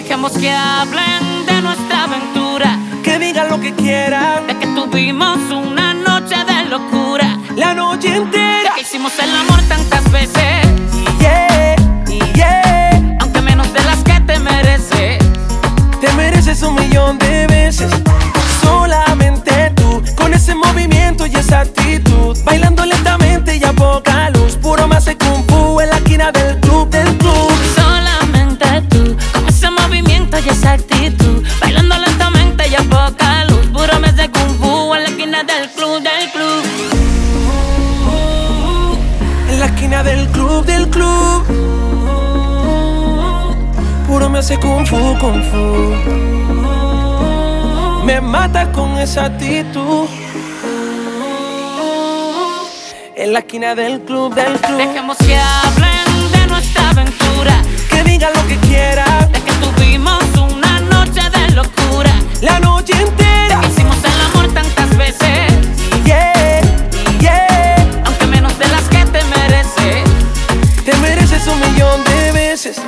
Dejemos que hablen de nuestra aventura. Que digan lo que quieran. De que tuvimos una noche de locura. La noche entera. Que hicimos el amor tantas veces. Yeah, yeah. Aunque menos de las que te mereces. Te mereces un millón de veces. Solamente tú, con ese movimiento y esa actitud. Bailando esquina del club, del club. En la esquina del club, del club. Puro me hace kung fu, kung fu. Me mata con esa actitud. En la esquina del club, del club. Dejemos que hablen de nuestra aventura. Millón de veces.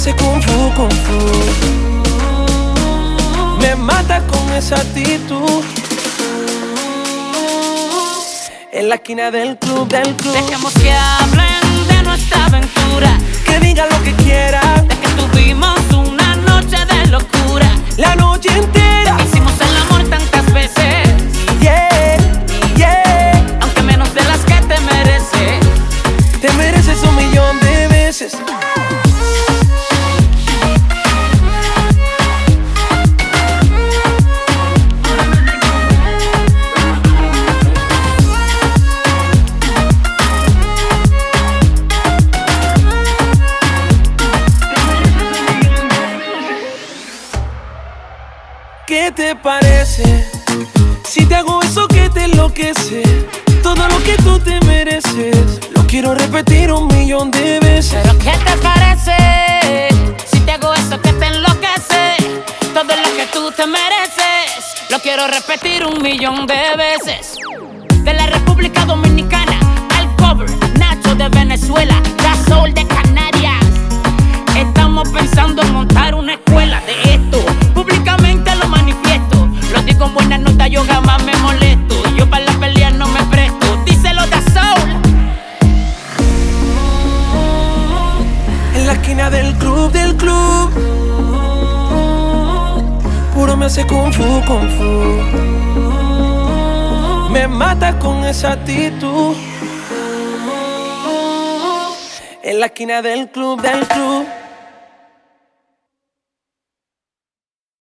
Hace kung fu, kung fu. Me mata con esa actitud. En la esquina del club, del club. Dejemos que hablen te parece? Si te hago eso que te enloquece, todo lo que tú te mereces, lo quiero repetir un millón de veces. Pero ¿qué te parece? Si te hago eso que te enloquece, todo lo que tú te mereces, lo quiero repetir un millón de veces. De la República Dominicana Esquina del club, del club. Puro me hace kung fu, kung fu. Me mata con esa actitud. En la esquina del club, del club.